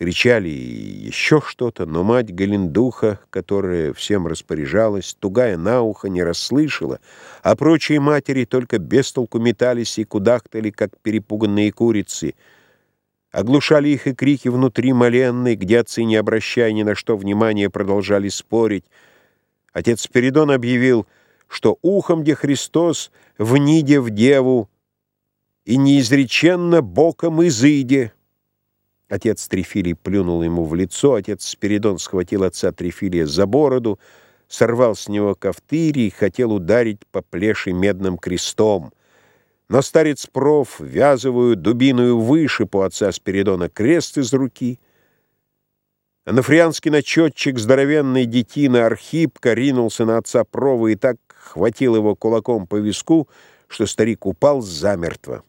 Кричали еще что-то, но мать Галендуха, которая всем распоряжалась, тугая на ухо, не расслышала, а прочие матери только без толку метались и кудахтали, как перепуганные курицы. Оглушали их и крики внутри моленной, где отцы, не обращая ни на что внимания, продолжали спорить. Отец Спиридон объявил, что ухом где Христос в ниде в деву и неизреченно боком изыде. Отец Трифилий плюнул ему в лицо, отец Спиридон схватил отца Трифилия за бороду, сорвал с него ковтырь и хотел ударить по плеши медным крестом. Но старец проф, вязовую дубиную по отца Спиридона крест из руки. Анафрианский начетчик, здоровенный детина Архипка, ринулся на отца Прова и так хватил его кулаком по виску, что старик упал замертво.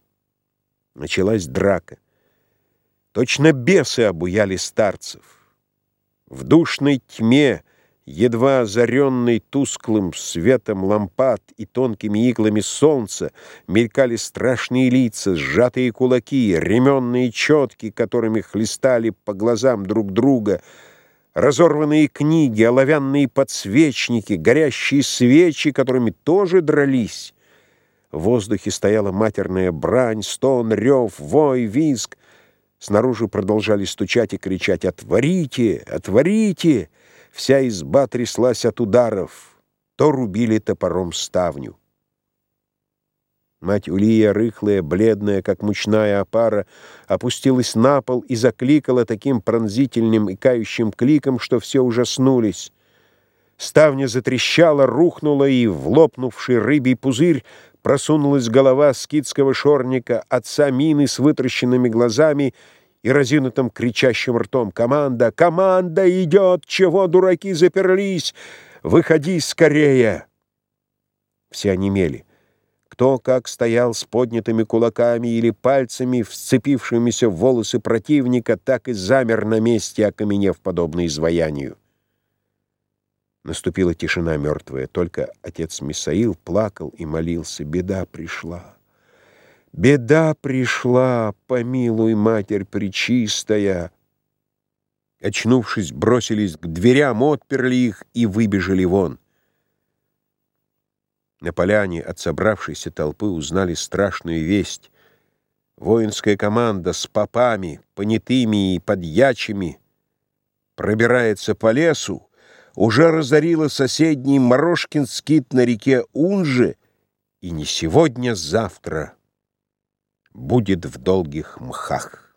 Началась драка. Точно бесы обуяли старцев. В душной тьме, едва озаренной тусклым светом лампад и тонкими иглами солнца, мелькали страшные лица, сжатые кулаки, ременные четки, которыми хлестали по глазам друг друга, разорванные книги, оловянные подсвечники, горящие свечи, которыми тоже дрались. В воздухе стояла матерная брань, стон, рев, вой, визг — Снаружи продолжали стучать и кричать «Отворите! Отворите!» Вся изба тряслась от ударов. То рубили топором ставню. Мать Улия, рыхлая, бледная, как мучная опара, опустилась на пол и закликала таким пронзительным и кающим кликом, что все ужаснулись. Ставня затрещала, рухнула, и в лопнувший рыбий пузырь просунулась голова скидского шорника, отца Мины с вытращенными глазами и разинутым кричащим ртом. «Команда! Команда идет! Чего, дураки, заперлись? Выходи скорее!» Все онемели. Кто как стоял с поднятыми кулаками или пальцами, вцепившимися в волосы противника, так и замер на месте, окаменев подобно изваянию. Наступила тишина мертвая, только отец Мисаил плакал и молился. Беда пришла. Беда пришла, помилуй, Матерь Пречистая. Очнувшись, бросились к дверям, отперли их и выбежали вон. На поляне от собравшейся толпы узнали страшную весть. Воинская команда с попами, понятыми и подьячими пробирается по лесу, уже разорила соседний Морошкин скит на реке Унже, и не сегодня-завтра будет в долгих мхах.